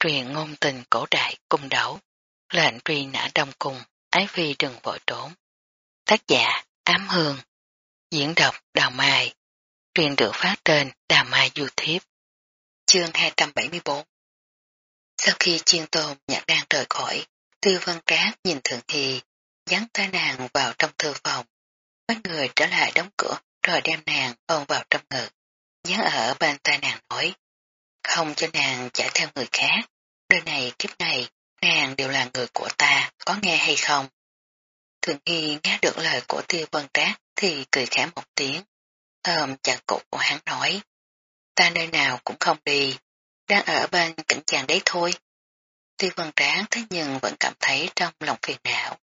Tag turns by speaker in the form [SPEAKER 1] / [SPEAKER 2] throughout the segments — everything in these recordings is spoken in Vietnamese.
[SPEAKER 1] truyền ngôn tình cổ đại cung đấu, lệnh truy nã đông cung, ái phi đừng vội trốn. Tác giả Ám Hương, diễn đọc Đào Mai, truyền được phát trên Đào Mai YouTube. Chương 274 Sau khi chiên tôm nhạc đang rời khỏi, Tư Văn Trác nhìn Thượng Hy, dán tay nàng vào trong thư phòng. Mấy người trở lại đóng cửa rồi đem nàng ôm vào trong ngực. Dán ở bên tay nàng nói, không cho nàng chạy theo người khác. Đời này kiếp này, nàng đều là người của ta, có nghe hay không? Thường Hy nghe được lời của tiêu vân trác thì cười khẽ một tiếng. Ôm chặt cụ của hắn nói, ta nơi nào cũng không đi, đang ở bên cạnh chàng đấy thôi. Tiêu vân tráng thế nhưng vẫn cảm thấy trong lòng phiền não.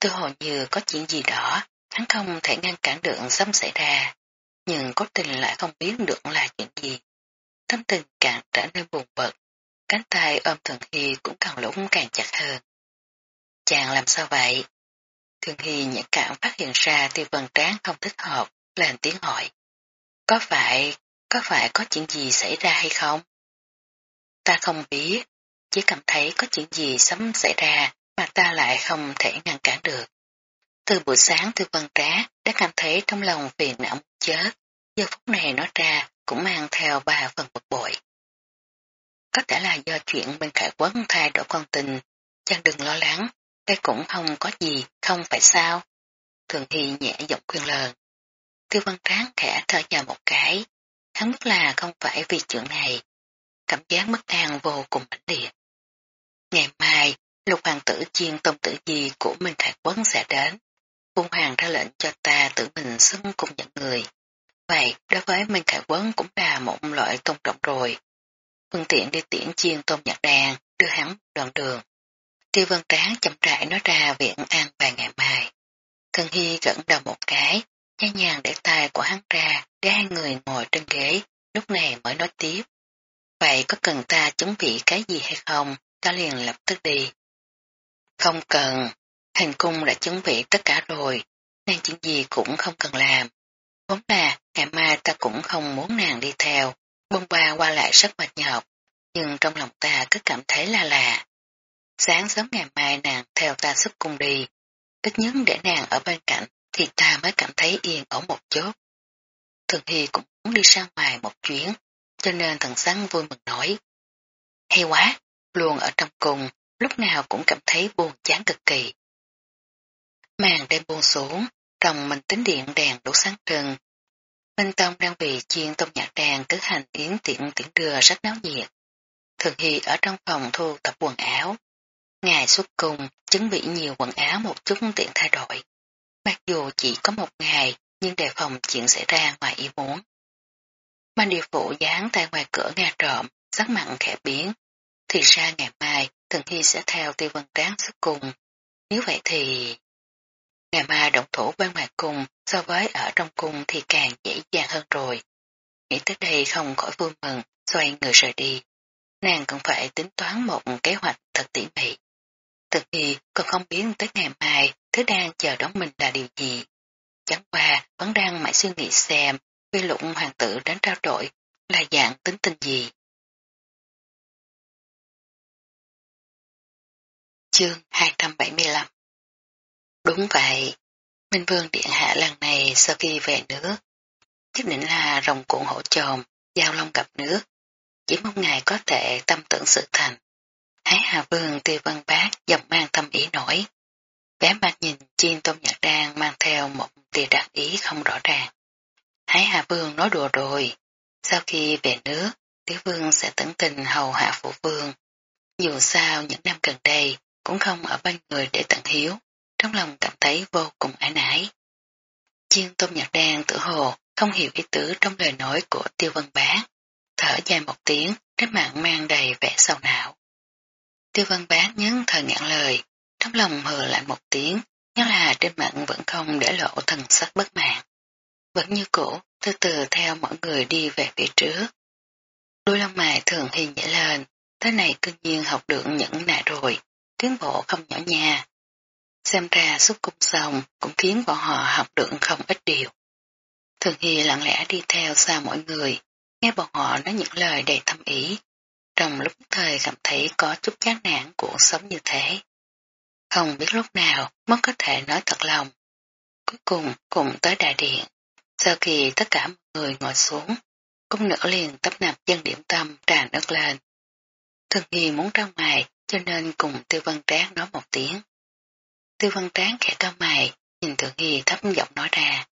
[SPEAKER 1] Tư hồ như có chuyện gì đó, hắn không thể ngăn cản được sắp xảy ra, nhưng có tình lại không biết được là chuyện gì. Tâm tình càng trở nên buồn bực, cánh tay ôm Thường Hy cũng càng lúc càng chặt hơn. Chàng làm sao vậy? Thường Hy nhạy cảm phát hiện ra tiêu vân tráng không thích hợp, lên tiếng hỏi. Có phải, có phải có chuyện gì xảy ra hay không? Ta không biết, chỉ cảm thấy có chuyện gì sắp xảy ra mà ta lại không thể ngăn cản được. Từ buổi sáng tiêu vân trá đã cảm thấy trong lòng phiền não chết, giờ phút này nó ra cũng mang theo ba phần bực bội. Có thể là do chuyện bên khải quấn thay đổi con tình, chàng đừng lo lắng, đây cũng không có gì, không phải sao. Thường Hy nhẹ giọng khuyên lời. Tiêu văn tráng khẽ thở dài một cái, hắn biết là không phải vì chuyện này. Cảm giác mất an vô cùng mãnh liệt. Ngày mai, lục hoàng tử chiên tông tử gì của Minh Khải Quấn sẽ đến. Cung hoàng ra lệnh cho ta tự mình xưng cùng nhận người. Vậy, đối với Minh Khải Quấn cũng là một loại tôn trọng rồi. Phương tiện đi tiễn chiên tôn nhạc đàn, đưa hắn đoạn đường. Tiêu vân tráng chậm rãi nói ra viện an vài ngày mai. Thần Hy gẫn đầu một cái, nhai nhàng để tay của hắn ra, để hai người ngồi trên ghế, lúc này mới nói tiếp. Vậy có cần ta chuẩn bị cái gì hay không, ta liền lập tức đi. Không cần, hành cung đã chuẩn bị tất cả rồi, nên chuyện gì cũng không cần làm. Vốn là ngày mai ta cũng không muốn nàng đi theo, bông ba qua lại rất mệt nhọc, nhưng trong lòng ta cứ cảm thấy là lạ. Sáng sớm ngày mai nàng theo ta xuất cung đi, ít nhất để nàng ở bên cạnh thì ta mới cảm thấy yên ổn một chút. Thường Hy cũng muốn đi ra ngoài một chuyến, cho nên thần sáng vui mừng nói. Hay quá, luôn ở trong cùng, lúc nào cũng cảm thấy buồn chán cực kỳ. Màn đêm buông xuống, trong mình tính điện đèn đủ sáng trừng. Minh Tông đang vì chiên tông nhạc đàn cử hành yến tiện tiễn đưa rất náo nhiệt. Thường Hy ở trong phòng thu tập quần áo. Ngày xuất cùng, chuẩn bị nhiều quần áo một chút tiện thay đổi. Mặc dù chỉ có một ngày, nhưng đề phòng chuyện xảy ra ngoài ý muốn. Mang điều phụ dán tay ngoài cửa nghe trộm, sắc mặn khẽ biến. Thì ra ngày mai, Thường Hy sẽ theo tiêu vân tráng xuất cùng. Nếu vậy thì... Ngày mai động thủ bên ngoài cung so với ở trong cung thì càng dễ dàng hơn rồi. Nghĩ tới đây không khỏi vui mừng, xoay người rời đi. Nàng cũng phải tính toán một kế hoạch thật tỉ mỉ. Thực khi còn không biết tới ngày mai thứ đang chờ đón mình là điều gì. Chẳng qua vẫn đang mãi suy nghĩ xem quy lụng hoàng tử đến trao đổi là dạng tính tình gì. Chương 275 Đúng vậy, Minh Vương Điện Hạ lần này sau khi về nước, nhất định là rồng cuộn hổ trồm, giao long gặp nước, chỉ mong ngài có thể tâm tưởng sự thành. thái Hà Vương tiêu văn bác dòng mang tâm ý nổi. Bé mặt nhìn chiên tôm nhạc đang mang theo một tia đặc ý không rõ ràng. thái Hà Vương nói đùa rồi, sau khi về nước, Tiểu Vương sẽ tận tình hầu hạ phụ vương. Dù sao những năm gần đây cũng không ở bên người để tận hiếu, trong lòng cảm thấy vô cùng ái nái. Chiên tôm nhạc đan tự hồ không hiểu ý tứ trong lời nói của tiêu vân bá. Thở dài một tiếng, nét mạng mang đầy vẻ sầu não. Tiêu vân bá nhấn thời ngạn lời, trong lòng hờ lại một tiếng, nhớ là trên mặt vẫn không để lộ thần sắc bất mãn. Vẫn như cũ, từ từ theo mọi người đi về phía trước. Đôi lông mày thường hình nhảy lên, tới này cương nhiên học được những nạ rồi, tiến bộ không nhỏ nha. Xem ra suốt cung xong cũng khiến bọn họ học được không ít điều. Thường Hy lặng lẽ đi theo xa mọi người, nghe bọn họ nói những lời đầy thâm ý. trong lúc thời cảm thấy có chút chán nản cuộc sống như thế. Không biết lúc nào mới có thể nói thật lòng. Cuối cùng cùng tới đại điện. Sau khi tất cả mọi người ngồi xuống, cung nữ liền tấp nập dân điểm tâm tràn nước lên. Thường Hy muốn ra ngoài cho nên cùng Tiêu Văn Tráng nói một tiếng. Tiêu Văn Tráng khẽ cao mày, nhìn Thượng Hy thấp giọng nói ra.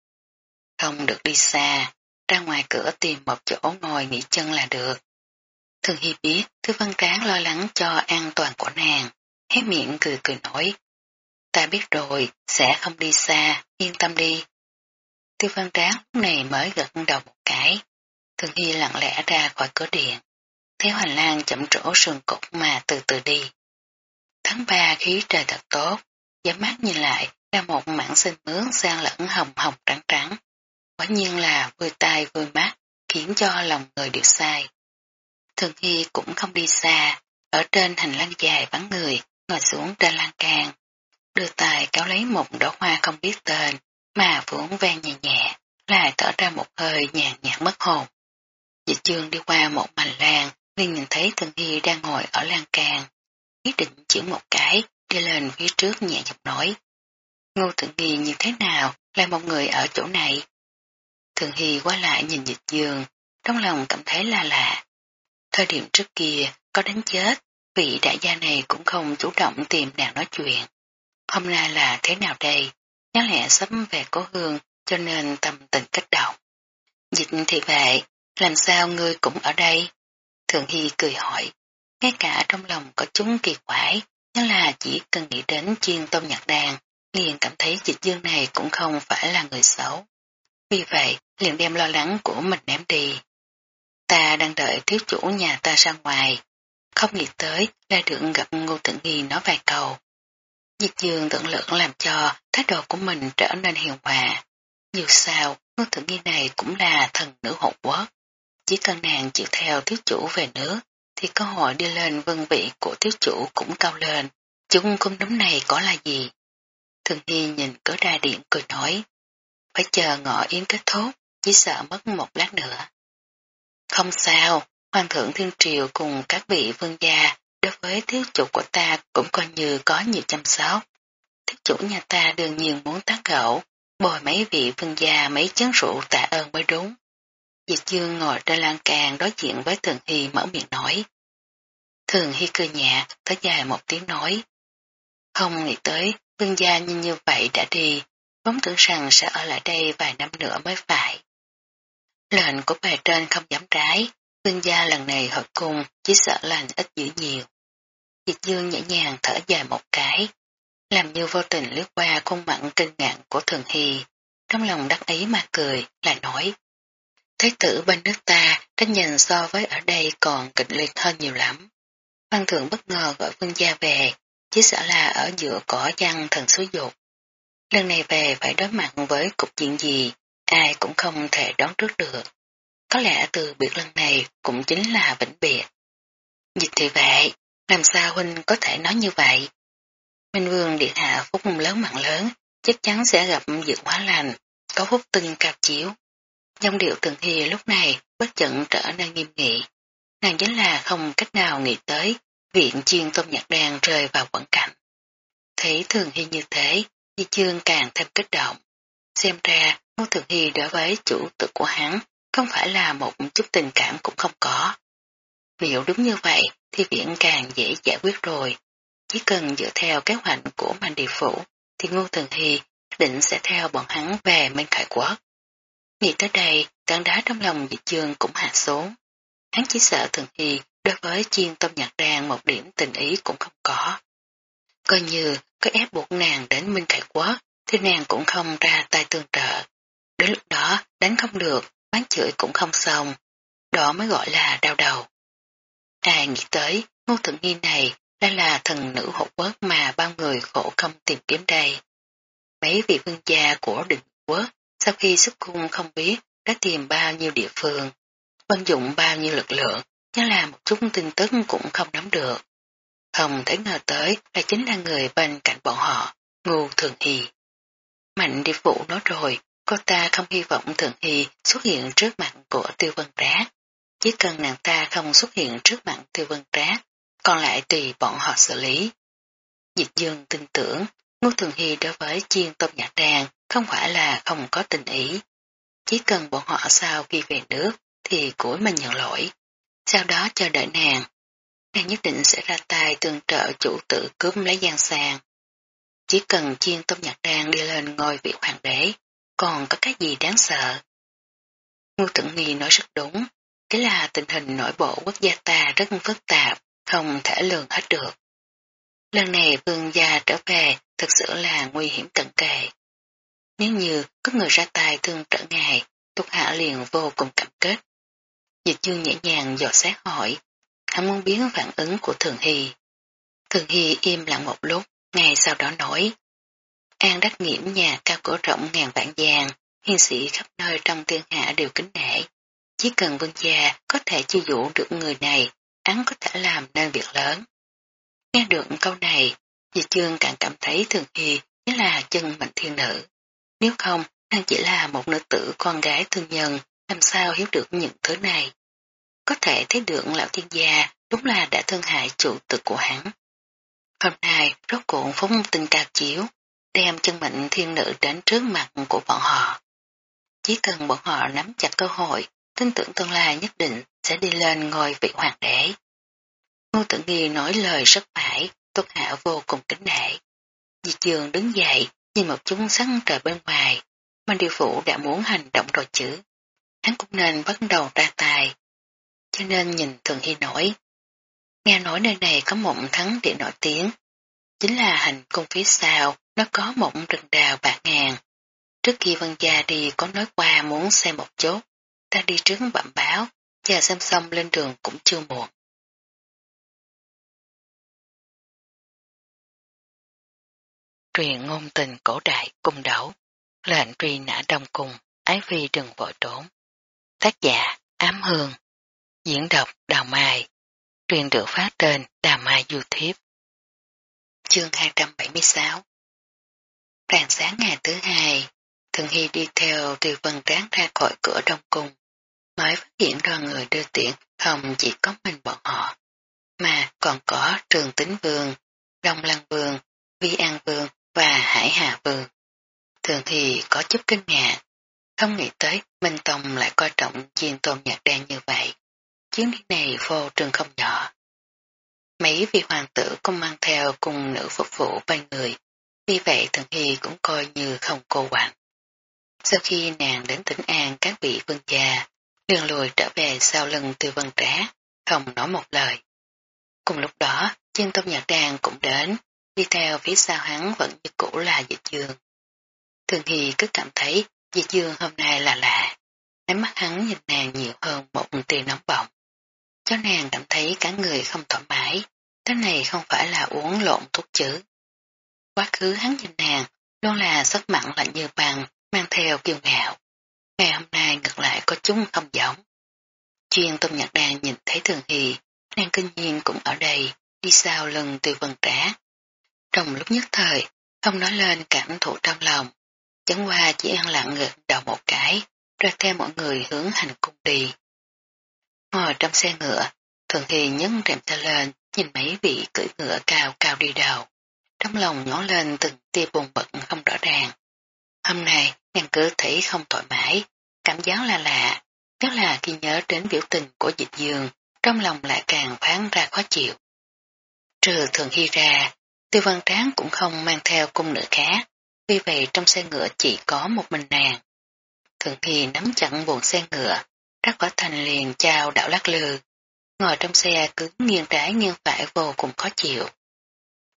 [SPEAKER 1] Không được đi xa, ra ngoài cửa tìm một chỗ ngồi nghỉ chân là được. Thường Hy biết Tư Văn Tráng lo lắng cho an toàn của nàng, hé miệng cười cười nói. Ta biết rồi, sẽ không đi xa, yên tâm đi. Tiêu Văn Tráng lúc này mới gật đầu một cái. Thường Hy lặng lẽ ra khỏi cửa điện. Thấy Hoành Lan chậm trổ sườn cục mà từ từ đi. Tháng 3 khí trời thật tốt, giám mắt nhìn lại là một mảng xanh mướn sang lẫn hồng hồng trắng trắng. Quả nhiên là vừa tai vừa mắt, khiến cho lòng người đều sai. Thường Hy cũng không đi xa, ở trên hành lang dài vắng người, ngồi xuống trên lan can. Đưa tay kéo lấy một đóa hoa không biết tên, mà vướng vang nhẹ nhẹ, lại thở ra một hơi nhàn nhạt mất hồn. Dịch chương đi qua một mảnh lan, liền nhìn thấy Thường Hy đang ngồi ở lan can. Quyết định chỉ một cái, đi lên phía trước nhẹ giọng nói. Ngô Thượng Hy như thế nào, là một người ở chỗ này. Thượng Hy qua lại nhìn dịch dương, trong lòng cảm thấy là lạ. Thời điểm trước kia, có đánh chết, vị đại gia này cũng không chủ động tìm nàng nói chuyện. Hôm nay là thế nào đây? Nhớ lẽ sớm về cố hương cho nên tâm tình kích động. Dịch thì vậy, làm sao ngươi cũng ở đây? Thượng Hy cười hỏi, ngay cả trong lòng có chúng kỳ quái, nhưng là chỉ cần nghĩ đến chiên tôm nhạc đàn, liền cảm thấy dịch dương này cũng không phải là người xấu. Vì vậy, liền đem lo lắng của mình ném đi. Ta đang đợi thiếu chủ nhà ta ra ngoài, không nghĩ tới là được gặp Ngô Tử Nghi nói vài câu. dịch dương tận lượng làm cho thái độ của mình trở nên hiền hòa. Dù sao, Ngô Tử Nghi này cũng là thần nữ hộ quốc. Chỉ cần nàng chịu theo thiếu chủ về nước, thì cơ hội đi lên vân vị của thiếu chủ cũng cao lên. Chúng cung đấm này có là gì? Thường hy nhìn cửa đa điện cười nói. Phải chờ ngọ yến kết thúc, chỉ sợ mất một lát nữa. Không sao, Hoàng thượng Thiên Triều cùng các vị vương gia đối với thiếu chủ của ta cũng coi như có nhiều chăm sóc. Thiếu chủ nhà ta đương nhiên muốn tác gẫu, bồi mấy vị vương gia mấy chén rượu tạ ơn mới đúng. Diệt dương ngồi trên lan can đối diện với Thường Hy mở miệng nói. Thường Hy cười nhẹ, thở dài một tiếng nói. Không nghĩ tới, vương gia như như vậy đã đi, vốn tưởng rằng sẽ ở lại đây vài năm nữa mới phải. Lệnh của bài trên không dám trái, vương gia lần này hợp cùng chỉ sợ lành ít dữ nhiều. Diệt dương nhẹ nhàng thở dài một cái, làm như vô tình lướt qua khuôn mặn kinh ngạc của Thường Hy, trong lòng đắc ý mà cười, lại nói. Thái tử bên nước ta tranh giành so với ở đây còn kịch liệt hơn nhiều lắm. Văn thượng bất ngờ gọi vương gia về, chỉ sợ là ở giữa cỏ chăn thần số dục. Lần này về phải đối mặt với cục diện gì, ai cũng không thể đoán trước được. Có lẽ từ biệt lần này cũng chính là vĩnh biệt. Dịch thì vậy, làm sao huynh có thể nói như vậy? Minh Vương Điện Hạ phúc lớn mạng lớn, chắc chắn sẽ gặp dự hóa lành, có phúc tưng cao chiếu. Dòng điệu từng hi lúc này bất chận trở nên nghiêm nghị. Nàng chính là không cách nào nghĩ tới viện chiên tôm nhạc đàn rơi vào quẩn cảnh. Thấy thường hy như thế, Di Chương càng thêm kích động. Xem ra, Ngô Thường Hy đối với chủ tử của hắn không phải là một chút tình cảm cũng không có. Nếu đúng như vậy thì viện càng dễ giải quyết rồi. Chỉ cần dựa theo kế hoạch của Mạnh Địa Phủ thì Ngô Thường Hy định sẽ theo bọn hắn về Minh Khải Quốc. Nghĩ tới đây, tảng đá trong lòng dị chương cũng hạ xuống. Hắn chỉ sợ Thường Hy đối với chiên tôm nhạc đàn một điểm tình ý cũng không có. Coi như có ép buộc nàng đến Minh Khải Quốc thì nàng cũng không ra tay tương trợ. Đến lúc đó đánh không được, bán chửi cũng không xong. Đó mới gọi là đau đầu. Ai nghĩ tới ngô thượng nghi này đã là thần nữ hộ quốc mà bao người khổ công tìm kiếm đây. Mấy vị vương gia của định quốc sau khi xuất cung không biết đã tìm bao nhiêu địa phương, vận dụng bao nhiêu lực lượng, nhưng là một chút tin tức cũng không nắm được. Không thể ngờ tới là chính là người bên cạnh bọn họ, ngu thường hy. Mạnh đi phụ nói rồi, cô ta không hy vọng thường hy xuất hiện trước mặt của tiêu vân trác. Chỉ cần nàng ta không xuất hiện trước mặt tiêu vân trác, còn lại tùy bọn họ xử lý. Dịch dương tin tưởng, Ngô Thường Hy đối với chiên tôm nhạc đàn không phải là không có tình ý. Chỉ cần bọn họ sau khi về nước thì củi mình nhận lỗi. Sau đó chờ đợi nàng. Nàng nhất định sẽ ra tay tương trợ chủ tự cướp lấy gian sàng. Chỉ cần chiên tôm nhạc đàn đi lên ngôi vị hoàng đế, còn có cái gì đáng sợ. Ngô Thượng Nghi nói rất đúng, cái là tình hình nội bộ quốc gia ta rất phức tạp, không thể lường hết được. Lần này vương gia trở về thực sự là nguy hiểm cận kề. Nếu như có người ra tay thương trở ngài, Túc Hạ liền vô cùng cảm kết. Dịch dương nhẹ nhàng dò xét hỏi, hắn muốn biến phản ứng của Thường Hy. Thường Hy im lặng một lúc, ngày sau đó nói, An đắc nghiễm nhà cao cổ rộng ngàn vạn vàng, hiên sĩ khắp nơi trong thiên hạ đều kính nể. Chỉ cần vương gia có thể chi dụ được người này, hắn có thể làm nên việc lớn. Nghe được câu này, Dì chương càng cảm thấy thường hy chính là chân mạnh thiên nữ. Nếu không, nàng chỉ là một nữ tử con gái thương nhân, làm sao hiểu được những thứ này. Có thể thấy được lão thiên gia đúng là đã thương hại chủ tử của hắn. Hôm nay, rốt cuộn phóng tình cao chiếu, đem chân mệnh thiên nữ đến trước mặt của bọn họ. Chỉ cần bọn họ nắm chặt cơ hội, tin tưởng tương lai nhất định sẽ đi lên ngôi vị hoàng đế. Ngô Tử Nghi nói lời rất phải, Tốt Hạ vô cùng kính nể. Di trường đứng dậy, nhìn một chúng sáng trời bên ngoài, Minh Điều Phủ đã muốn hành động rồi chứ. Hắn cũng nên bắt đầu ra tài. Cho nên nhìn Thường Hy nổi. Nghe nói nơi này có một thắng địa nổi tiếng. Chính là hành cung phía sau, nó có một rừng đào bạc ngàn. Trước khi Vân Gia đi có nói qua muốn xem một chốt. Ta đi trước bẩm báo, chờ xem xong lên đường cũng chưa muộn. Truyền ngôn tình cổ đại cung đấu, lệnh truy nã đông cung, ái phi đừng vội trốn. Tác giả Ám Hương, diễn đọc Đào Mai, truyền được phát trên Đào Mai YouTube. Chương 276 Rạng sáng ngày thứ hai, Thường Hy đi theo từ vân tráng ra khỏi cửa đông cung, mới phát hiện đoàn người đưa tiễn không chỉ có mình bọn họ, mà còn có Trường Tính Vương, Đông Lăng Vương, Vi An Vương và Hải Hà Vương. Thường thì có chút kinh ngạc, không nghĩ tới Minh Tông lại coi trọng chiên tôm nhạc đen như vậy. Chuyến đi này vô trường không nhỏ. Mấy vị hoàng tử cũng mang theo cùng nữ phục vụ bên người, vì vậy Thường Hy cũng coi như không cô quạnh. Sau khi nàng đến tỉnh An các vị vương gia, liền lùi trở về sau lưng từ vân trá, không nói một lời. Cùng lúc đó, chiên tôm nhạc đàn cũng đến, đi theo phía sau hắn vẫn như cũ là dịch dương. Thường Hy cứ cảm thấy dịch dương hôm nay là lạ, ánh mắt hắn nhìn nàng nhiều hơn một tia nóng bỏng. Cho nàng cảm thấy cả người không thoải mái, cái này không phải là uống lộn thuốc chứ. Quá khứ hắn nhìn nàng luôn là sắc mặn lạnh như bằng, mang theo kiêu ngạo. Ngày hôm nay ngược lại có chúng không giống. Chuyên Tôn nhạc đàn nhìn thấy thường Hì, nàng kinh nhiên cũng ở đây, đi sau lưng từ vần trá, trong lúc nhất thời, không nói lên cảm thụ trong lòng, chẳng qua chỉ ăn lặng gật đầu một cái, rồi theo mọi người hướng hành cung đi. Ngồi trong xe ngựa, thường thì nhấn rèm xe lên, nhìn mấy vị cưỡi ngựa cao cao đi đầu. Trong lòng nhỏ lên từng tia buồn bận không rõ ràng. Hôm nay, nàng cứ thấy không thoải mái, cảm giác là lạ, nhất là khi nhớ đến biểu tình của dịch dương, trong lòng lại càng phán ra khó chịu. Trừ thường hy ra, Tiêu văn tráng cũng không mang theo cung nữ khác, vì vậy trong xe ngựa chỉ có một mình nàng. Thường thì nắm chặn buồn xe ngựa, rắc Quả Thành liền chào đảo lắc lư, ngồi trong xe cứ nghiêng trái nghiêng phải vô cùng khó chịu.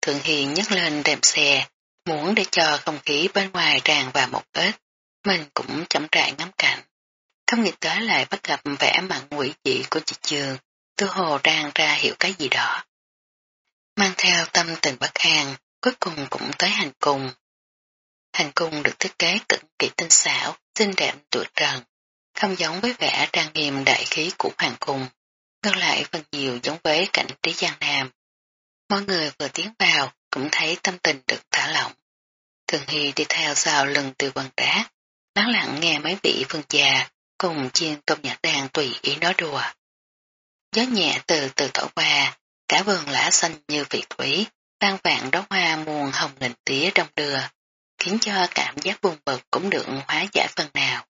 [SPEAKER 1] Thượng Hi nhấc lên rèm xe, muốn để cho không khí bên ngoài tràn vào một ít, mình cũng chậm rãi ngắm cảnh. Không nghĩ tới lại bắt gặp vẻ mặn quỷ dị của chị Trường, tư hồ đang ra hiểu cái gì đó mang theo tâm tình bất an, cuối cùng cũng tới hành cung. Hành cung được thiết kế cực kỳ tinh xảo, xinh đẹp tuổi trần, không giống với vẻ trang nghiêm đại khí của hoàng cung, ngược lại phần nhiều giống với cảnh trí giang nam. Mọi người vừa tiến vào cũng thấy tâm tình được thả lỏng. Thường Hy đi theo sau lưng từ vần đá, lắng lặng nghe mấy vị vương già cùng chiên tôm nhạc đàn tùy ý nói đùa. gió nhẹ từ từ thổi qua, cả vườn lá xanh như vị thủy, tan vạn đóa hoa muôn hồng nghìn tía đông đưa, khiến cho cảm giác buồn bực cũng được hóa giải phần nào.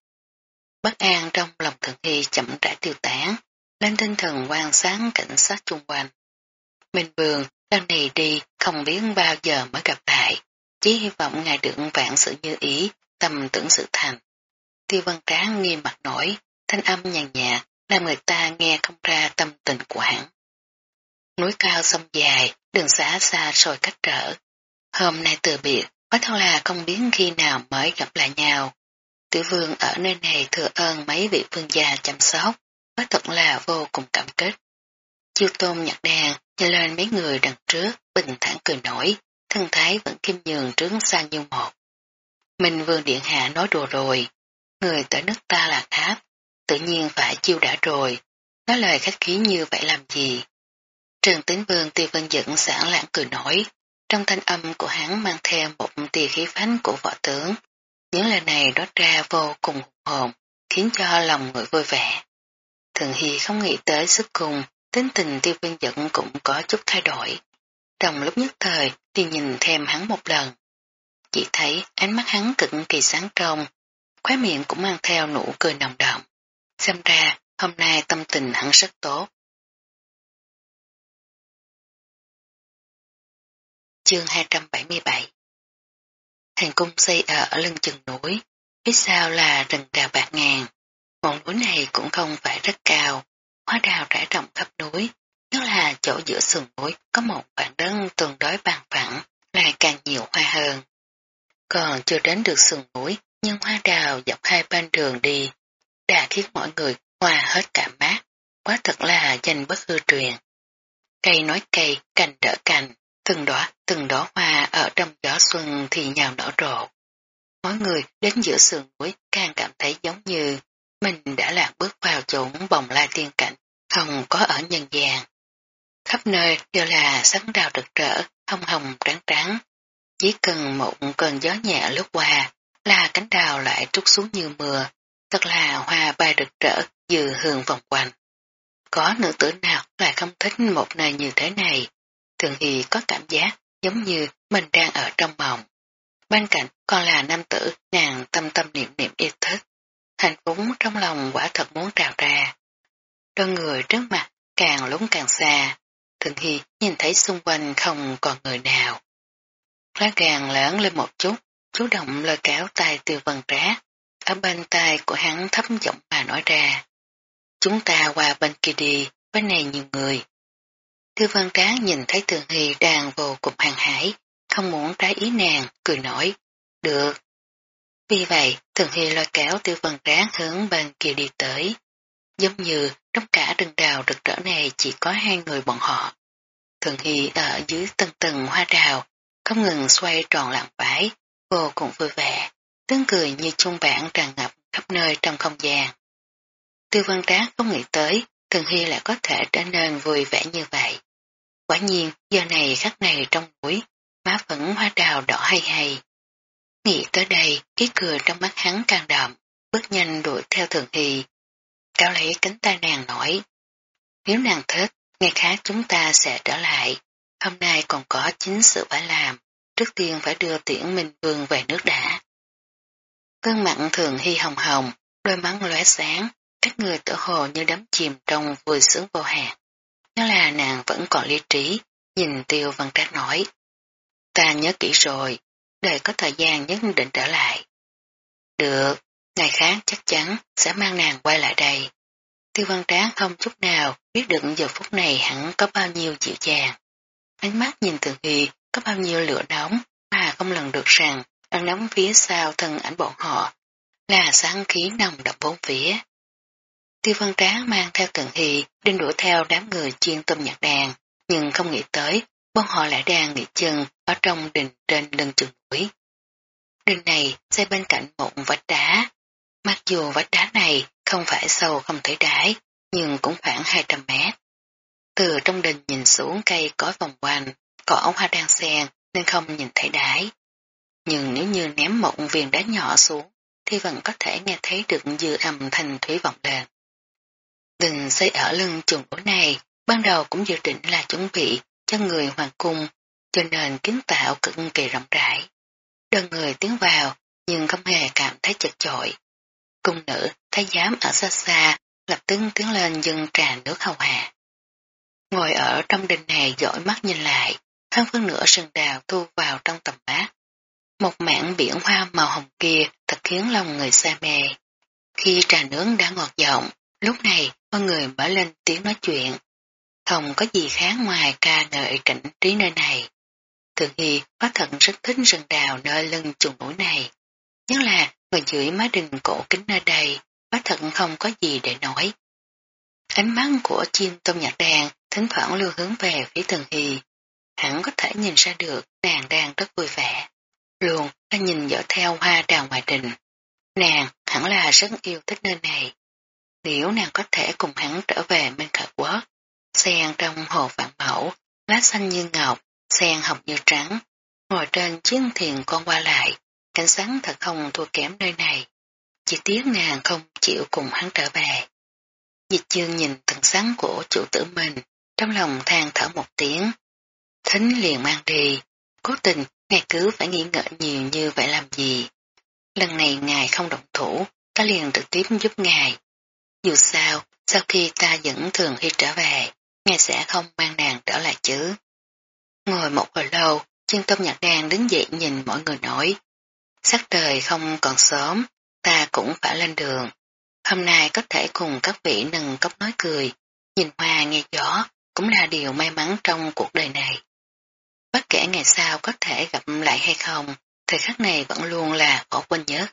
[SPEAKER 1] Bất an trong lòng thượng hy chậm rãi tiêu tán, lên tinh thần quan sát cảnh sát chung quanh. Minh vườn lần này đi không biết bao giờ mới gặp lại, chỉ hy vọng ngài được vạn sự như ý, tâm tưởng sự thành. Tiêu văn tráng nghiêm mặt nổi, thanh âm nhàn nhạt, làm người ta nghe không ra tâm tình của hắn. Núi cao sông dài, đường xá xa rồi cách trở. Hôm nay từ biệt, có thật là không biết khi nào mới gặp lại nhau. Tiểu vương ở nơi này thừa ơn mấy vị vương gia chăm sóc, có thật là vô cùng cảm kích. Chiêu tôn nhặt đàn, nhìn lên mấy người đằng trước, bình thản cười nổi, thân thái vẫn kim nhường trướng sang như một. Mình vương điện hạ nói đùa rồi, người tới nước ta là khác tự nhiên phải chiêu đã rồi, nói lời khách khí như vậy làm gì. Trường tính vương tiêu vân dẫn sản lãng cười nổi, trong thanh âm của hắn mang theo một tia khí phánh của võ tướng. Những lời này đốt ra vô cùng hồn, khiến cho lòng người vui vẻ. Thường Hy không nghĩ tới sức cùng, tính tình tiêu vân dẫn cũng có chút thay đổi. Trong lúc nhất thời thì nhìn thêm hắn một lần. Chỉ thấy ánh mắt hắn cực kỳ sáng trong, khóe miệng cũng mang theo nụ cười nồng đậm. Xem ra hôm nay tâm tình hắn rất tốt. Chương 277 thành cung xây ờ ở lưng chừng núi, phía sau là rừng đào bạc ngàn. Ngọn núi này cũng không phải rất cao, hoa đào trải rộng khắp núi, nhất là chỗ giữa sườn núi có một khoảng đất tương đối bằng phẳng, lại càng nhiều hoa hơn. Còn chưa đến được sườn núi, nhưng hoa đào dọc hai bên đường đi, đã khiến mọi người hoa hết cả mát, quá thật là danh bất hư truyền. Cây nói cây, cành đỡ cành, từng đóa từng đóa hoa ở trong gió xuân thì nhào nở rộ. Mỗi người đến giữa sườn núi càng cảm thấy giống như mình đã lạc bước vào chốn bồng lai tiên cảnh, không có ở nhân gian. Khắp nơi đều là sắn đào rực rỡ, hồng hồng trắng trắng. Chỉ cần một cơn gió nhẹ lướt qua là cánh đào lại trút xuống như mưa, thật là hoa bay rực rỡ dừ hương vòng quanh. Có nữ tử nào lại không thích một nơi như thế này, thường Hy có cảm giác giống như mình đang ở trong mộng. Bên cạnh còn là nam tử nàng tâm tâm niệm niệm yêu thích. Hạnh phúc trong lòng quả thật muốn trào ra. Đôi người trước mặt càng lúng càng xa, thường hy nhìn thấy xung quanh không còn người nào. Lá gàng lớn lên một chút, chú động lôi kéo tay từ vần trá, ở bên tay của hắn thấp giọng mà nói ra. Chúng ta qua bên kia đi, bên này nhiều người. Thư văn Tráng nhìn thấy Thường Hy đang vô cùng hàng hải, không muốn trái ý nàng, cười nổi. Được. Vì vậy, Thường Hy lôi kéo tiêu văn Tráng hướng bên kia đi tới. Giống như trong cả rừng đào rực rỡ này chỉ có hai người bọn họ. Thường Hy ở dưới tầng tầng hoa đào, không ngừng xoay tròn lạng vải, vô cùng vui vẻ, tiếng cười như chung bản tràn ngập khắp nơi trong không gian. Tiêu văn trác không nghĩ tới, Thường Hy lại có thể trở nên vui vẻ như vậy. Quả nhiên, giờ này khắc này trong mũi má vẫn hoa đào đỏ hay hay. Nghĩ tới đây, cái cười trong mắt hắn càng đậm, bước nhanh đuổi theo Thường Hy. Cao lấy cánh tay nàng nổi. Nếu nàng thích, ngày khác chúng ta sẽ trở lại. Hôm nay còn có chính sự phải làm, trước tiên phải đưa tiễn Minh Vương về nước đã. Cơn mặn thường hy hồng hồng, đôi mắt lóe sáng, các người tự hồ như đắm chìm trong vui sướng vô hạn. Nhớ là nàng vẫn còn lý trí, nhìn tiêu văn trác nói. Ta nhớ kỹ rồi, đợi có thời gian nhất định trở lại. Được, ngày khác chắc chắn sẽ mang nàng quay lại đây. Tiêu văn Trác không chút nào biết được giờ phút này hẳn có bao nhiêu dịu dàng. Ánh mắt nhìn thường hy có bao nhiêu lửa nóng mà không lần được rằng đang nóng phía sau thân ảnh bọn họ là sáng khí nồng đậm bốn phía. Tiêu văn tráng mang theo tần hy đinh đuổi theo đám người chuyên tâm nhạc đàn, nhưng không nghĩ tới, bọn họ lại đang nghỉ chân ở trong đình trên lưng chừng núi. Đình này xây bên cạnh một vách đá. Mặc dù vách đá này không phải sâu không thể đái, nhưng cũng khoảng 200 mét. Từ trong đình nhìn xuống cây có vòng quanh, có ống hoa đang xen nên không nhìn thấy đáy. Nhưng nếu như ném một viên đá nhỏ xuống, thì vẫn có thể nghe thấy được dư âm thanh thủy vọng lên. Đình xây ở lưng chuồng núi này, ban đầu cũng dự định là chuẩn bị cho người hoàng cung, cho nên kiến tạo cực kỳ rộng rãi. Đơn người tiến vào, nhưng không hề cảm thấy chật chội. Cung nữ, thái giám ở xa xa, lập tức tiến lên dâng trà nước hầu hạ. Ngồi ở trong đình này dõi mắt nhìn lại, hơn phân nửa sừng đào thu vào trong tầm bát. Một mảng biển hoa màu hồng kia thật khiến lòng người say mê. Khi trà nướng đã ngọt giọng, lúc này Mọi người mở lên tiếng nói chuyện. Không có gì khác ngoài ca ngợi cảnh trí nơi này. Thường Hy phát thật rất thích rừng đào nơi lưng chuồng núi này. Nhất là ngồi dưới má đình cổ kính nơi đây, phát thật không có gì để nói. Ánh mắt của chim tôm nhạc đàn thỉnh thoảng lưu hướng về phía Thường Hy. Hẳn có thể nhìn ra được nàng đang rất vui vẻ. Luôn ta nhìn dõi theo hoa đào ngoài đình. Nàng hẳn là rất yêu thích nơi này. Nếu nàng có thể cùng hắn trở về bên Khả quốc, sen trong hồ vạn mẫu, lá xanh như ngọc, sen hồng như trắng, ngồi trên chiếc thuyền con qua lại, cảnh sáng thật không thua kém nơi này. Chỉ tiếc nàng không chịu cùng hắn trở về. Dịch chương nhìn thần sáng của chủ tử mình, trong lòng than thở một tiếng. Thính liền mang đi, cố tình ngài cứ phải nghĩ ngợi nhiều như vậy làm gì. Lần này ngài không động thủ, ta liền trực tiếp giúp ngài. Dù sao, sau khi ta dẫn thường hy trở về, ngài sẽ không mang nàng trở lại chứ. Ngồi một hồi lâu, chân tâm nhạc đàn đứng dậy nhìn mọi người nói. Sắc trời không còn sớm, ta cũng phải lên đường. Hôm nay có thể cùng các vị nâng cốc nói cười, nhìn hoa nghe gió, cũng là điều may mắn trong cuộc đời này. Bất kể ngày sau có thể gặp lại hay không, thời khắc này vẫn luôn là khó quên nhớ.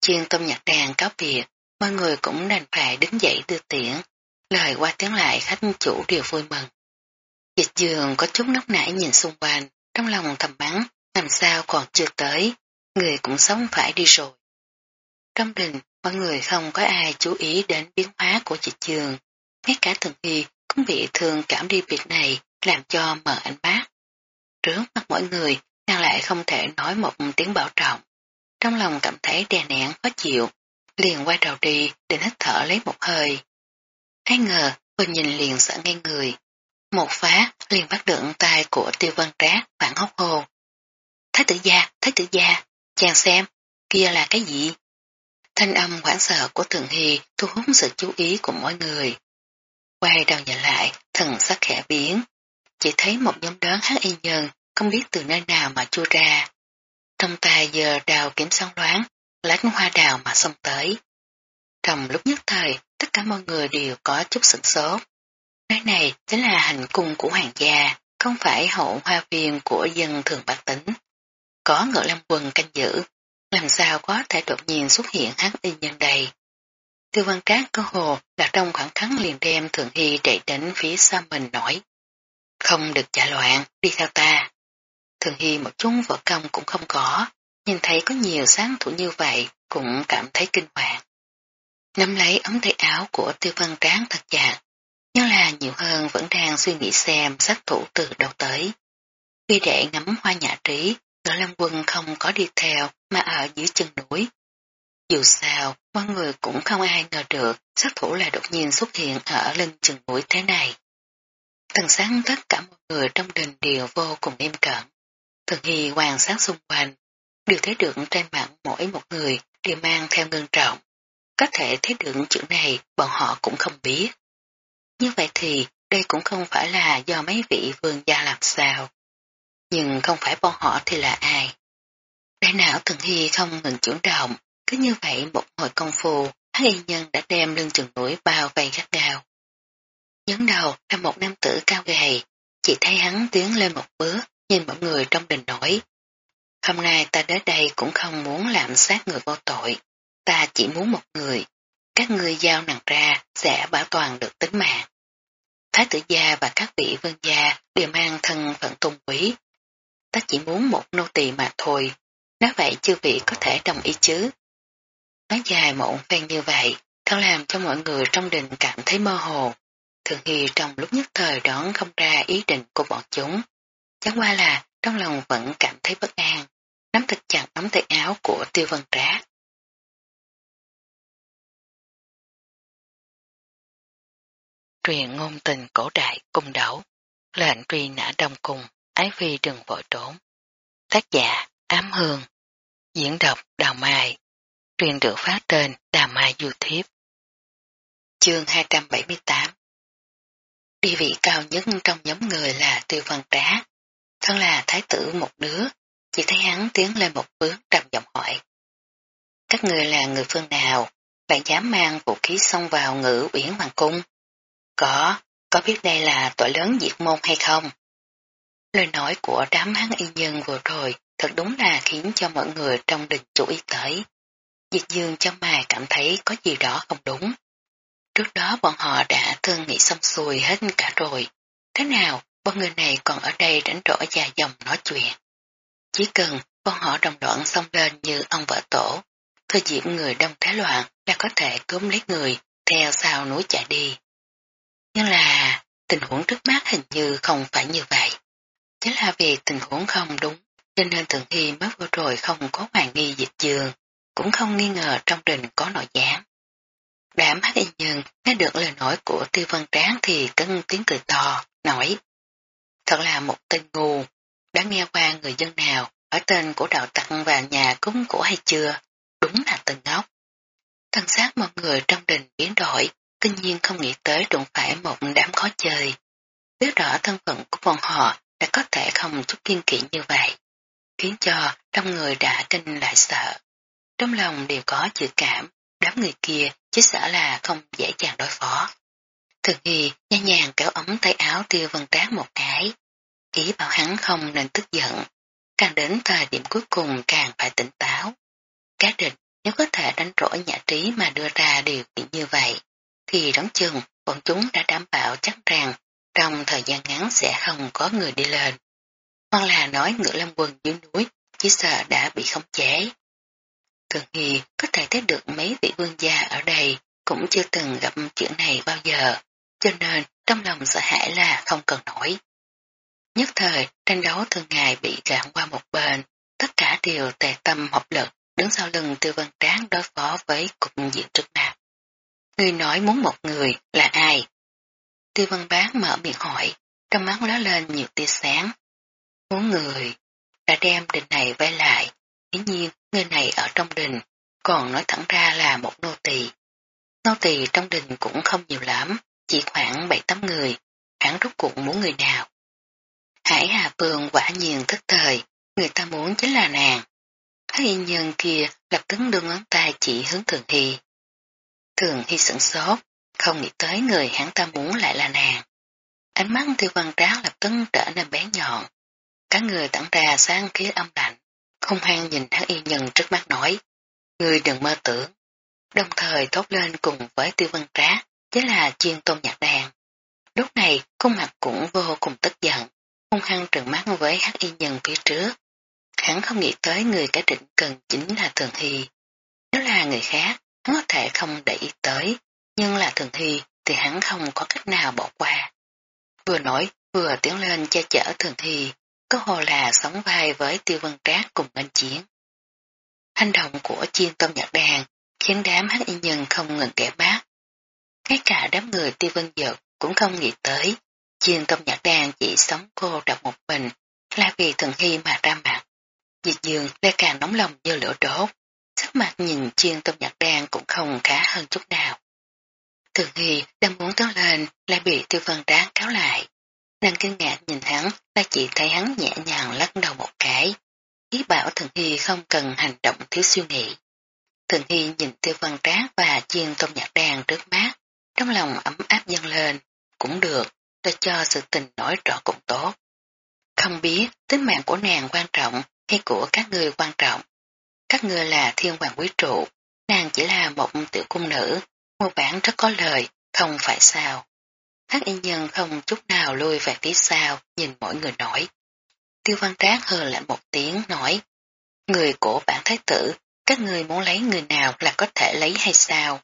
[SPEAKER 1] Chuyên tâm nhạc đàn cáo biệt, mọi người cũng đành phải đứng dậy đưa tiễn, lời qua tiếng lại khách chủ đều vui mừng. Dịch dường có chút nóc nảy nhìn xung quanh, trong lòng thầm mắng, làm sao còn chưa tới, người cũng sống phải đi rồi. Trong đình, mọi người không có ai chú ý đến biến hóa của dịch dường, ngay cả thường khi cũng bị thương cảm đi việc này làm cho mờ ánh bác. Trước mặt mọi người, nàng lại không thể nói một tiếng bảo trọng. Trong lòng cảm thấy đè nén khó chịu, liền quay đầu đi định hít thở lấy một hơi. Ai ngờ, vừa nhìn liền sợ ngay người. Một phá liền bắt được tay của tiêu vân trác phản hốc hồ. Thái tử gia, thái tử gia, chàng xem, kia là cái gì? Thanh âm hoảng sợ của Thường Hy thu hút sự chú ý của mọi người. Quay đầu nhìn lại, thần sắc khẽ biến. Chỉ thấy một nhóm đón hát y nhân, không biết từ nơi nào mà chui ra. Trong tay giờ đào kiếm song đoán, lát hoa đào mà xông tới. Trong lúc nhất thời, tất cả mọi người đều có chút sửng sốt. Nơi này chính là hành cung của hoàng gia, không phải hậu hoa viên của dân thường bản tính. Có ngựa lâm quần canh giữ, làm sao có thể đột nhiên xuất hiện hắc y nhân đây. Tiêu văn Cát cơ hồ là trong khoảng khắc liền đem Thượng Hy chạy đến phía sau mình nổi. Không được trả loạn, đi theo ta. Thường Hy một chút vợ công cũng không có, nhìn thấy có nhiều sáng thủ như vậy cũng cảm thấy kinh hoàng. Nắm lấy ống tay áo của tiêu văn tráng thật chặt, nhưng là nhiều hơn vẫn đang suy nghĩ xem sát thủ từ đâu tới. Khi đệ ngắm hoa nhã trí, ngựa lâm quân không có đi theo mà ở dưới chân núi. Dù sao, mọi người cũng không ai ngờ được sát thủ lại đột nhiên xuất hiện ở lưng chừng núi thế này. Thần sáng tất cả mọi người trong đình đều vô cùng im cẩn. Thường Hy quan sát xung quanh, đều thấy được trên mặt mỗi một người đều mang theo ngân trọng. Có thể thấy được chữ này bọn họ cũng không biết. Như vậy thì đây cũng không phải là do mấy vị vương gia làm sao. Nhưng không phải bọn họ thì là ai. Đại não Thường Hy không ngừng chuyển động, cứ như vậy một hồi công phu, hắn y nhân đã đem lưng chừng núi bao vây gắt gao. Nhấn đầu là một nam tử cao gầy, chỉ thấy hắn tiến lên một bước, nhìn mọi người trong đình nổi. Hôm nay ta đến đây cũng không muốn làm sát người vô tội, ta chỉ muốn một người, các ngươi giao nặng ra sẽ bảo toàn được tính mạng. Thái tử gia và các vị vương gia đều mang thân phận tôn quý. Ta chỉ muốn một nô tỳ mà thôi, nói vậy chư vị có thể đồng ý chứ. Nói dài một phen như vậy, thật làm cho mọi người trong đình cảm thấy mơ hồ. Thường Hy trong lúc nhất thời đón không ra ý định của bọn chúng. Chẳng qua là trong lòng vẫn cảm thấy bất an, nắm thật chặt nắm tay áo của tiêu vân trác. truyền ngôn tình cổ đại cung đấu, lệnh truy nã đông cung, ái phi đừng vội trốn. Tác giả Ám Hương, diễn đọc Đào Mai, truyền được phát trên Đào Mai YouTube. Chương 278 Địa vị cao nhất trong nhóm người là Tiêu Văn Trá, thân là thái tử một đứa, chỉ thấy hắn tiến lên một bước trầm giọng hỏi. Các người là người phương nào, lại dám mang vũ khí xông vào ngữ uyển hoàng cung? Có, có biết đây là tội lớn diệt môn hay không? Lời nói của đám hắn y nhân vừa rồi thật đúng là khiến cho mọi người trong đình chú ý tới. Diệt dương cho mày cảm thấy có gì đó không đúng. Trước đó bọn họ đã thương nghị xong xuôi hết cả rồi. Thế nào, bọn người này còn ở đây đánh rỗi dài dòng nói chuyện. Chỉ cần bọn họ đồng đoạn xông lên như ông vợ tổ, thời diện người đông thế loạn là có thể cốm lấy người theo sau núi chạy đi. Nhưng là tình huống trước mắt hình như không phải như vậy. Chính là vì tình huống không đúng, cho nên Thượng Hy mới vừa rồi không có hoàng nghi dịch dường, cũng không nghi ngờ trong đình có nội gián. Đám hát y nhân nghe được lời nói của tiêu văn tráng thì cân tiếng cười to, nói. Thật là một tên ngu, đã nghe qua người dân nào ở tên của đạo tặng và nhà cúng của hay chưa, đúng là tên ngốc. Thân xác mọi người trong đình biến đổi, kinh nhiên không nghĩ tới đụng phải một đám khó chơi. Biết rõ thân phận của bọn họ đã có thể không chút kiên kỵ như vậy, khiến cho trong người đã kinh lại sợ. Trong lòng đều có dự cảm, đám người kia chỉ sợ là không dễ dàng đối phó. Thường Hy nhẹ nhàng kéo ống tay áo tiêu vân tráng một cái, ý bảo hắn không nên tức giận, càng đến thời điểm cuối cùng càng phải tỉnh táo. Cá định nếu có thể đánh rỗi nhã trí mà đưa ra điều kiện như vậy, thì đóng chừng bọn chúng đã đảm bảo chắc rằng trong thời gian ngắn sẽ không có người đi lên. Hoặc là nói ngựa lâm quân dưới núi chỉ sợ đã bị khống chế. Thường Hy có thể thấy được mấy vị vương gia ở đây cũng chưa từng gặp chuyện này bao giờ, cho nên trong lòng sợ hãi là không cần nổi. Nhất thời, tranh đấu thường ngày bị gạn qua một bên, tất cả đều tề tâm hợp lực, đứng sau lưng tư Văn tráng đối phó với cục diện trước mặt. Người nói muốn một người là ai? Tư Văn bán mở miệng hỏi, trong mắt ló lên nhiều tia sáng. Muốn người, đã đem đình này vay lại, dĩ nhiên người này ở trong đình, còn nói thẳng ra là một nô tỳ. Nô tỳ trong đình cũng không nhiều lắm, chỉ khoảng 7-8 người, hắn rút cuộc muốn người nào. Hải Hà Phương quả nhiên thức thời, người ta muốn chính là nàng. Các y nhân kia lập tức đưa ngón tay chỉ hướng Thường Hy. Thường Hy sửng sốt, không nghĩ tới người hắn ta muốn lại là nàng. Ánh mắt tiêu văn tráo lập tức trở nên bé nhọn. Các người tặng ra sang khí âm lạnh, không hang nhìn hắn y nhân trước mắt nói. Người đừng mơ tưởng. Đồng thời thốt lên cùng với tiêu văn trá, chính là chuyên tôn nhạc đàn. Lúc này, khuôn mặt cũng vô cùng tức giận, hung hăng trừng mắt với hắc y nhân phía trước. Hắn không nghĩ tới người cả định cần chính là Thường Hy. Nếu là người khác, hắn có thể không để ý tới, nhưng là Thường Hy thì hắn không có cách nào bỏ qua. Vừa nói, vừa tiến lên che chở Thường Hy, có hồ là sống vai với tiêu vân trác cùng anh chiến. Hành động của chiên tôm nhạc đàn khiến đám hắc y nhân không ngừng kẻ bác. Ngay cả đám người tiêu vân dược cũng không nghĩ tới, chiên tôm nhạc đàn chỉ sống cô độc một mình là vì thần Hy mà ra mặt. Diệt dương lại càng nóng lòng như lửa đốt, sắc mặt nhìn chiên tôm nhạc đan cũng không khá hơn chút nào. Thường Hy đang muốn tiến lên lại bị tiêu vân đáng cáo lại. Nàng kinh ngạc nhìn hắn là chỉ thấy hắn nhẹ nhàng lắc đầu một cái. Ý bảo Thường Hy không cần hành động thiếu suy nghĩ. Thường Hy nhìn tiêu vân trác và chiên tôm nhạc đàn trước mắt, trong lòng ấm áp dâng lên, cũng được, để cho sự tình nổi rõ cũng tốt. Không biết tính mạng của nàng quan trọng hay của các người quan trọng. Các người là thiên hoàng quý trụ, nàng chỉ là một tiểu cung nữ, mua bản rất có lời, không phải sao. Hắc y nhân không chút nào lui về phía sau, nhìn mỗi người nói. Tiêu văn trác hờ lại một tiếng nói, người của bản thái tử, các người muốn lấy người nào là có thể lấy hay sao?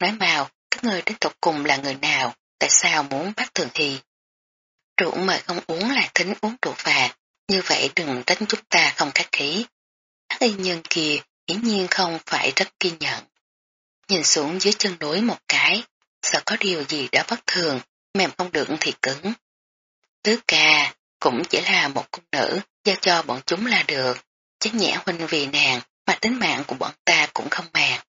[SPEAKER 1] Nói mau, các người đến tục cùng là người nào, tại sao muốn bắt thường thi? Rượu mời không uống là thính uống rượu phạt, như vậy đừng tránh chúng ta không khách khí. Hắc y nhân kia hiển nhiên không phải rất kiên nhẫn. Nhìn xuống dưới chân núi một cái, sợ có điều gì đó bất thường, mềm không được thì cứng. Tứ ca cũng chỉ là một cung nữ, giao cho bọn chúng là được, chắc nhẽ huynh vì nàng mà tính mạng của bọn ta cũng không màng.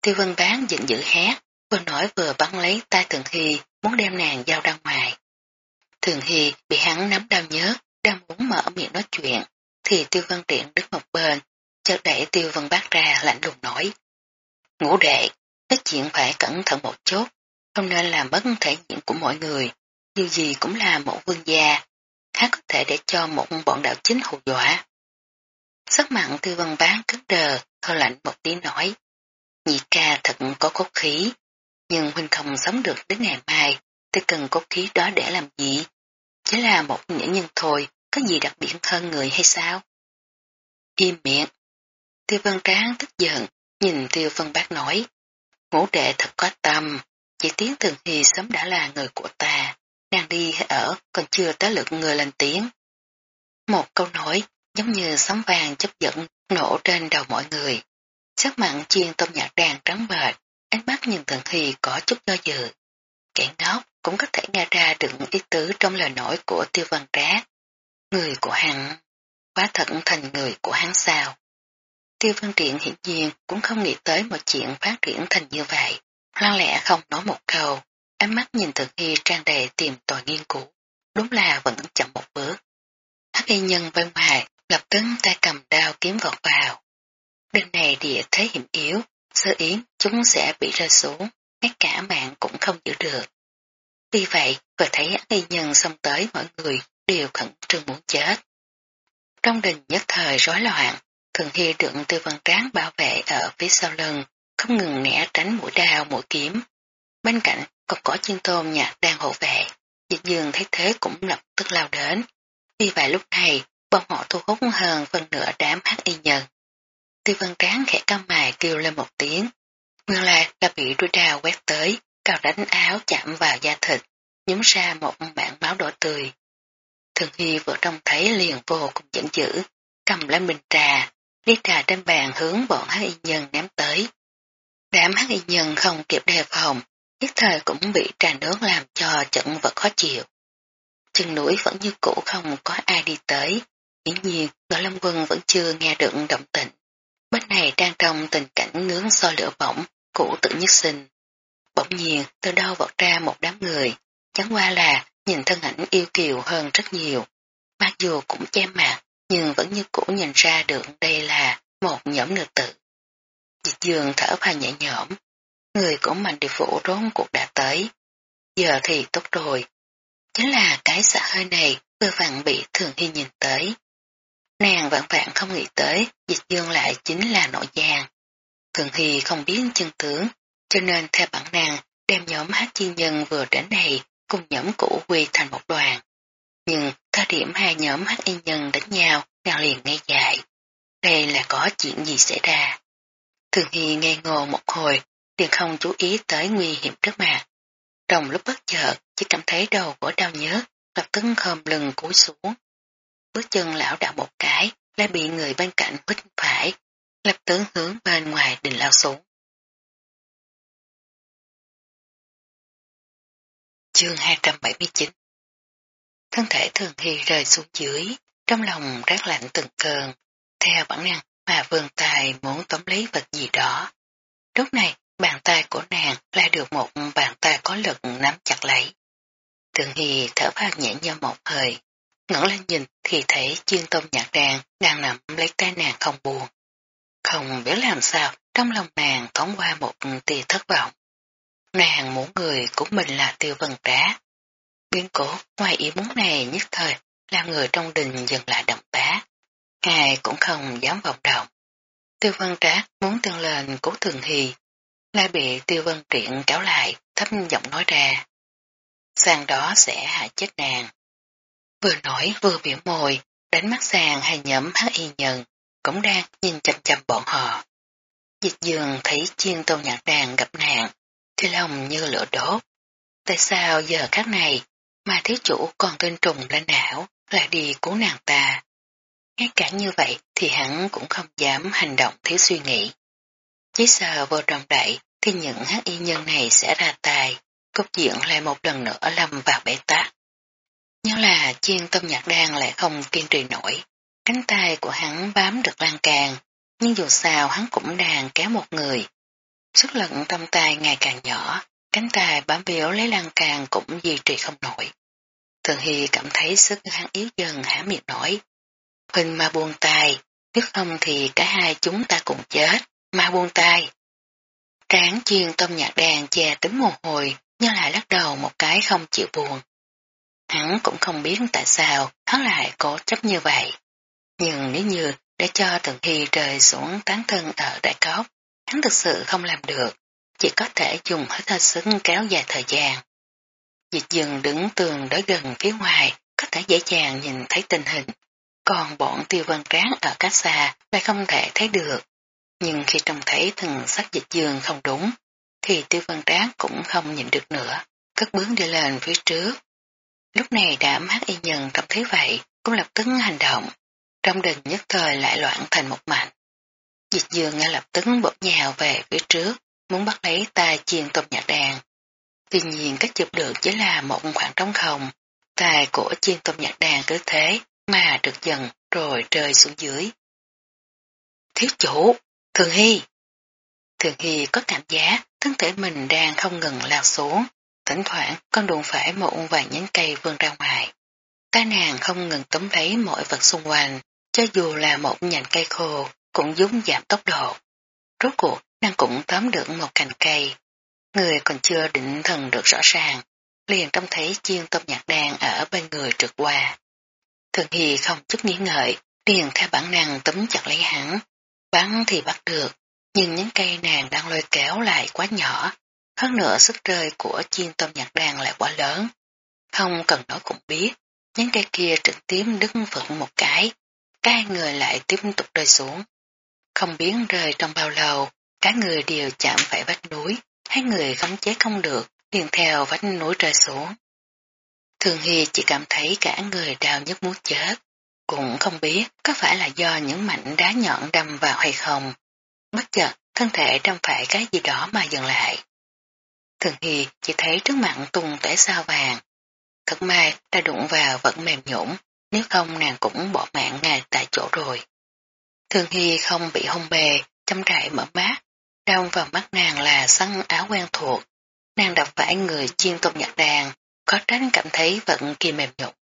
[SPEAKER 1] Tiêu vân bán giận dữ hét, vừa nói vừa bắn lấy tay Thường Hy muốn đem nàng giao ra ngoài. Thường Hy bị hắn nắm đau nhớ, đang muốn mở miệng nói chuyện, thì Tiêu văn Điện đứng một bên, chợt đẩy Tiêu văn bác ra lạnh lùng nói. Ngũ đệ, nói chuyện phải cẩn thận một chút, không nên làm mất thể diện của mọi người, dù gì cũng là một vương gia, khác có thể để cho một bọn đạo chính hù dọa. Sắc mặn Tiêu Văn Bác cứng đờ, thơ lạnh một tiếng nói. Nhị ca thật có cốt khí, nhưng huynh không sống được đến ngày mai, thì cần cốt khí đó để làm gì? Chỉ là một nữ nhân thôi, có gì đặc biệt hơn người hay sao? Im miệng. Tiêu vân tráng tức giận, nhìn tiêu vân bác nói. Ngũ đệ thật có tâm, chỉ tiếng thường thì sớm đã là người của ta, đang đi hay ở còn chưa tới lượt người lên tiếng. Một câu nói giống như sóng vàng chấp dẫn nổ trên đầu mọi người. Sắc mặn chiên tôm nhạc đàn trắng bệt, ánh mắt nhìn thường hy có chút do dự. Kẻ ngốc cũng có thể nghe ra được ý tứ trong lời nói của tiêu văn trác. Người của hắn, quá thận thành người của hắn sao. Tiêu văn triện hiển nhiên cũng không nghĩ tới một chuyện phát triển thành như vậy. Lăng lẽ không nói một câu, ánh mắt nhìn thực hy trang đầy tìm tòi nghiên cứu, đúng là vẫn chậm một bước. Hắc y nhân bên ngoài lập tức tay cầm đao kiếm vọt vào. Đêm này địa thế hiểm yếu, sơ yến chúng sẽ bị rơi xuống, ngay cả mạng cũng không giữ được. Vì vậy, vừa thấy y nhân xông tới mọi người đều khẩn trương muốn chết. Trong đình nhất thời rối loạn, thường hy được tư văn tráng bảo vệ ở phía sau lưng, không ngừng né tránh mũi đao mũi kiếm. Bên cạnh còn có chiên tôm nhạc đang hộ vệ, dịch dương thấy thế cũng lập tức lao đến. Vì vậy lúc này, bọn họ thu hút hơn phần nửa đám hắc y nhân. Tư văn tráng khẽ cao mài kêu lên một tiếng. Nguyên lai là bị đuôi đào quét tới, cào đánh áo chạm vào da thịt, nhúng ra một bản máu đỏ tươi. Thường Hy vừa trông thấy liền vô cùng giận dữ, cầm lên bình trà, ly trà trên bàn hướng bọn hắc y nhân ném tới. Đám hắc y nhân không kịp đề phòng, nhất thời cũng bị trà nước làm cho trận vật khó chịu. Chân núi vẫn như cũ không có ai đi tới, dĩ nhiên Ngọ Lâm Quân vẫn chưa nghe được động tĩnh. Bên này đang trong tình cảnh nướng soi lửa bỏng, của tự nhất sinh. Bỗng nhiên từ đâu vọt ra một đám người, chẳng qua là nhìn thân ảnh yêu kiều hơn rất nhiều. Mặc dù cũng che mặt, nhưng vẫn như cũ nhìn ra được đây là một nhóm nữ tử. Dịch dương thở vào nhẹ nhõm, người của mạnh địa phủ rốn cuộc đã tới. Giờ thì tốt rồi, chính là cái xã hơi này vừa vặn bị thường hy nhìn tới. Nàng vạn vạn không nghĩ tới, dịch dương lại chính là nội giang. Thường hy không biết chân tướng, cho nên theo bản năng đem nhóm hát chi nhân vừa đến này cùng nhóm cũ quy thành một đoàn. Nhưng thời điểm hai nhóm hát y nhân đánh nhau, nàng liền ngay dại. Đây là có chuyện gì xảy ra? Thường Hy ngây ngô một hồi, liền không chú ý tới nguy hiểm trước mặt. Trong lúc bất chợt, chỉ cảm thấy đầu của đau nhớ, lập tức khom lưng cúi xuống. Bước chân lão đạo một cái, lại bị người bên cạnh bích phải, lập tướng hướng bên ngoài đình lao xuống. Chương 279 Thân thể thường hy rơi xuống dưới, trong lòng rát lạnh từng cơn, theo bản năng mà vườn tài muốn tóm lấy vật gì đó. Lúc này, bàn tay của nàng lại được một bàn tay có lực nắm chặt lấy. Thường hy thở vào nhẹ nhõm một hơi, ngẩng lên nhìn thì thấy chuyên tôm nhạc đàn đang nằm lấy tay nàng không buồn. Không biết làm sao, trong lòng nàng thoáng qua một tia thất vọng. Nàng muốn người của mình là tiêu vân trá. Biến cố ngoài ý muốn này nhất thời làm người trong đình dừng lại động tác. Ngài cũng không dám vọng động. Tiêu vân trá muốn tương lên cố thường hì, lại bị tiêu vân triện kéo lại, thấp giọng nói ra. Sang đó sẽ hại chết nàng. Vừa nói vừa biểu môi, đánh mắt sàng hay nhẫm hắc y nhân, cũng đang nhìn chăm chăm bọn họ. Dịch dường thấy chiên tôn nhạc đàn gặp nạn, thì lòng như lửa đốt. Tại sao giờ các này mà thiếu chủ còn tên trùng lên não lại đi cứu nàng ta? Ngay cả như vậy thì hắn cũng không dám hành động thiếu suy nghĩ. Chỉ sợ vô trong đại thì những hắc y nhân này sẽ ra tài, cốc diện lại một lần nữa lâm vào bể tắc. Nhưng là chiên tâm nhạc đan lại không kiên trì nổi. Cánh tay của hắn bám được lan càng, nhưng dù sao hắn cũng đang kéo một người. Sức lực trong tay ngày càng nhỏ, cánh tay bám biểu lấy lan càng cũng duy trì không nổi. Thường Hy cảm thấy sức hắn yếu dần há miệng nổi. Huynh mà buông tay, nếu không thì cả hai chúng ta cùng chết, mà buông tay. Tráng chiên tâm nhạc đàn che tính một hồi, nhưng lại lắc đầu một cái không chịu buồn. Hắn cũng không biết tại sao hắn lại cố chấp như vậy. Nhưng nếu như để cho Thường Hy rơi xuống tán thân ở đại cốc, hắn thực sự không làm được, chỉ có thể dùng hết hơi sức kéo dài thời gian. Dịch dừng đứng tường đối gần phía ngoài, có thể dễ dàng nhìn thấy tình hình, còn bọn tiêu vân tráng ở cách xa lại không thể thấy được. Nhưng khi trông thấy thần sắc dịch dương không đúng, thì tiêu vân tráng cũng không nhìn được nữa, cất bước đi lên phía trước. Lúc này đã mắt y nhân trông thấy vậy, cũng lập tức hành động. Trong đình nhất thời lại loạn thành một mảnh. Dịch dương ngay lập tức bột nhào về phía trước, muốn bắt lấy tay chiên tộc nhạc đàn. Tuy nhiên cách chụp được chỉ là một khoảng trống không, tài của chiên tộc nhạc đàn cứ thế mà được dần rồi rơi xuống dưới. Thiếu chủ, Thường Hy. Thường Hy có cảm giác thân thể mình đang không ngừng lao xuống, thỉnh thoảng con đụng phải một vài nhánh cây vươn ra ngoài. Ta nàng không ngừng tóm lấy mọi vật xung quanh, cho dù là một nhành cây khô cũng giúp giảm tốc độ. Rốt cuộc nàng cũng tóm được một cành cây. Người còn chưa định thần được rõ ràng, liền trông thấy chiên tôm nhạc đàn ở bên người trượt qua. Thường Hy không chút nghĩ ngợi, liền theo bản năng tấm chặt lấy hắn. Bắn thì bắt được, nhưng những cây nàng đang lôi kéo lại quá nhỏ. Hơn nữa sức rơi của chiên tôm nhạc đàn lại quá lớn. Không cần nói cũng biết, những cây kia trực tiếp đứng phượng một cái, cái người lại tiếp tục rơi xuống. Không biến rơi trong bao lâu, cả người đều chạm phải vách núi, hai người khống chế không được, liền theo vách núi rơi xuống. Thường Hy chỉ cảm thấy cả người đau nhức muốn chết, cũng không biết có phải là do những mảnh đá nhọn đâm vào hay không. Bất chợt, thân thể đâm phải cái gì đó mà dừng lại. Thường Hy chỉ thấy trước mặt tung tẻ sao vàng. Thật may ta đụng vào vẫn mềm nhũng, nếu không nàng cũng bỏ mạng ngay tại chỗ rồi. Thường Hy không bị hôn bề, chăm trại mở mắt, đau vào mắt nàng là săn áo quen thuộc. Nàng đập phải người chiên tôm nhạc đàn, có tránh cảm thấy vẫn kia mềm nhục.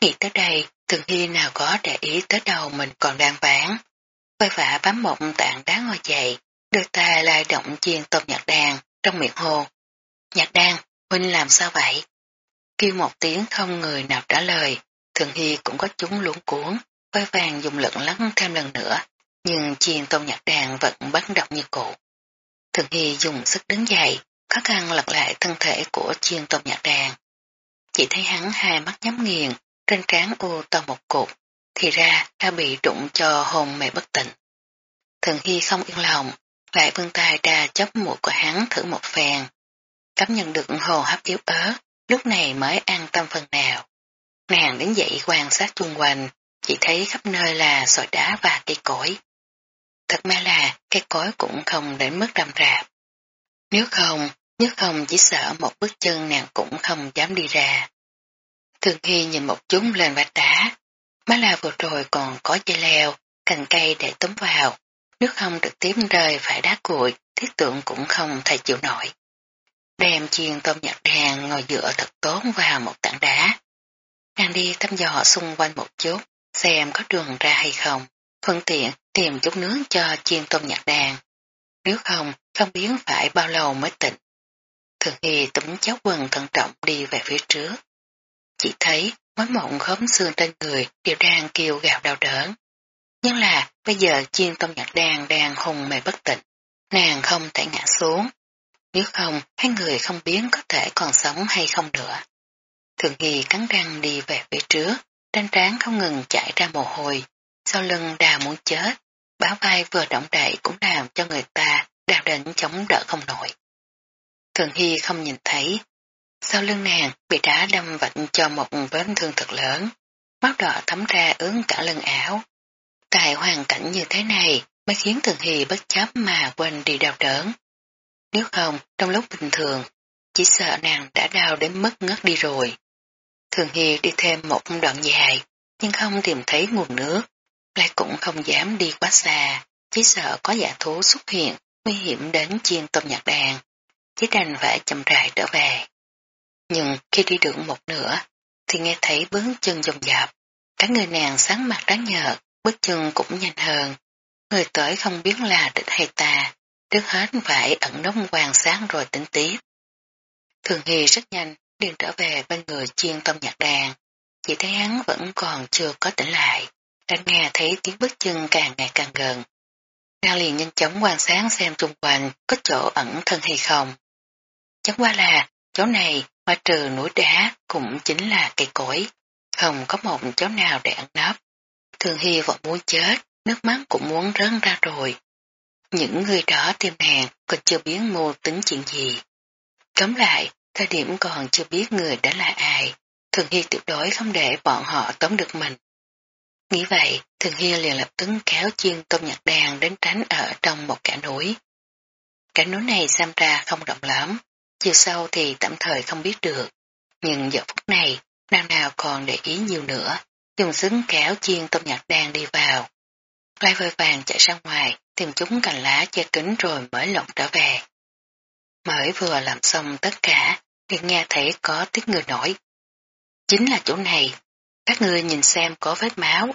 [SPEAKER 1] Nghĩ tới đây, Thường Hy nào có để ý tới đầu mình còn đang ván. Vơi vả bám mộng tạng đá ngồi dậy, đưa tay lai động chiên tôm nhạc đàn trong miệng hồ. Nhạc đàn, Huynh làm sao vậy? Kêu một tiếng không người nào trả lời, Thường Hy cũng có chúng luống cuốn, vơi vàng dùng lực lắng thêm lần nữa, nhưng chiên tôn nhạc đàn vẫn bất động như cũ. Thường Hy dùng sức đứng dậy, khó khăn lật lại thân thể của chiên tôn nhạc đàn. Chỉ thấy hắn hai mắt nhắm nghiền, trên trán u to một cục, thì ra đã bị đụng cho hồn mê bất tỉnh. Thường Hy không yên lòng, lại vươn tay ra chấp mũi của hắn thử một phen. Cảm nhận được hồ hấp yếu ớt, lúc này mới an tâm phần nào. Nàng đến dậy quan sát xung quanh, chỉ thấy khắp nơi là sỏi đá và cây cối. Thật may là cây cối cũng không đến mức rầm rạp. Nếu không, nếu không chỉ sợ một bước chân nàng cũng không dám đi ra. Thường Hy nhìn một chúng lên vách đá, má là vừa rồi còn có dây leo, cành cây để tóm vào, nước không trực tiếp rơi phải đá cuội, thiết tượng cũng không thể chịu nổi. Đem chiên tôm nhặt đàn ngồi dựa thật tốt vào một tảng đá. Nàng đi thăm dò xung quanh một chút, xem có đường ra hay không, thuận tiện tìm chút nướng cho chiên tôm nhặt đàn. Nếu không, không biết phải bao lâu mới tỉnh. Thường Hy túm cháu quần thận trọng đi về phía trước. Chỉ thấy mối mộng khóm xương trên người đều đang kêu gào đau đớn. Nhưng là bây giờ chiên tôm nhạc đàn đang hùng mê bất tỉnh. Nàng không thể ngã xuống. Nếu không, hai người không biến có thể còn sống hay không nữa. Thường Hy cắn răng đi về phía trước, trên trán không ngừng chạy ra mồ hôi, sau lưng đà muốn chết, báo vai vừa động đậy cũng làm cho người ta đào đến chống đỡ không nổi. Thường Hy không nhìn thấy, sau lưng nàng bị đá đâm vạch cho một vết thương thật lớn, máu đỏ thấm ra ướn cả lưng áo. Tại hoàn cảnh như thế này mới khiến Thường Hy bất chấp mà quên đi đau đớn. Nếu không, trong lúc bình thường, chỉ sợ nàng đã đau đến mất ngất đi rồi. Thường Hy đi thêm một đoạn dài, nhưng không tìm thấy nguồn nước, lại cũng không dám đi quá xa, chỉ sợ có giả thú xuất hiện, nguy hiểm đến chiên tôm nhạc đàn, chỉ đành phải chậm rãi trở về. Nhưng khi đi được một nửa, thì nghe thấy bước chân dồn dạp, cả người nàng sáng mặt đáng nhợt, bước chân cũng nhanh hơn. Người tới không biết là địch hay ta, trước hết phải ẩn nóng hoàng sáng rồi tính tiếp. Thường Hy rất nhanh, liền trở về bên người chiên tông nhạc đàn, chỉ thấy hắn vẫn còn chưa có tỉnh lại, đã nghe thấy tiếng bước chân càng ngày càng gần. Nàng liền nhanh chóng quan sáng xem xung quanh có chỗ ẩn thân hay không. Chẳng qua là, chỗ này, ngoài trừ núi đá cũng chính là cây cối, không có một chỗ nào để ẩn nấp. Thường Hy vẫn muốn chết, nước mắt cũng muốn rớn ra rồi. Những người đó tìm hàng còn chưa biết mô tính chuyện gì. Cấm lại, thời điểm còn chưa biết người đã là ai, Thường Hy tuyệt đối không để bọn họ tóm được mình. Nghĩ vậy, Thường Hy liền lập tức kéo chiên tôm nhạc đàn đến tránh ở trong một cả núi. Cả núi này xem ra không rộng lắm, chiều sâu thì tạm thời không biết được. Nhưng giờ phút này, nàng nào còn để ý nhiều nữa, dùng xứng kéo chiên tôm nhạc đàn đi vào. Lai vơi vàng chạy ra ngoài, tìm chúng cành lá che kính rồi mới lộn trở về. Mới vừa làm xong tất cả, thì nghe thấy có tiếng người nổi. Chính là chỗ này, các ngươi nhìn xem có vết máu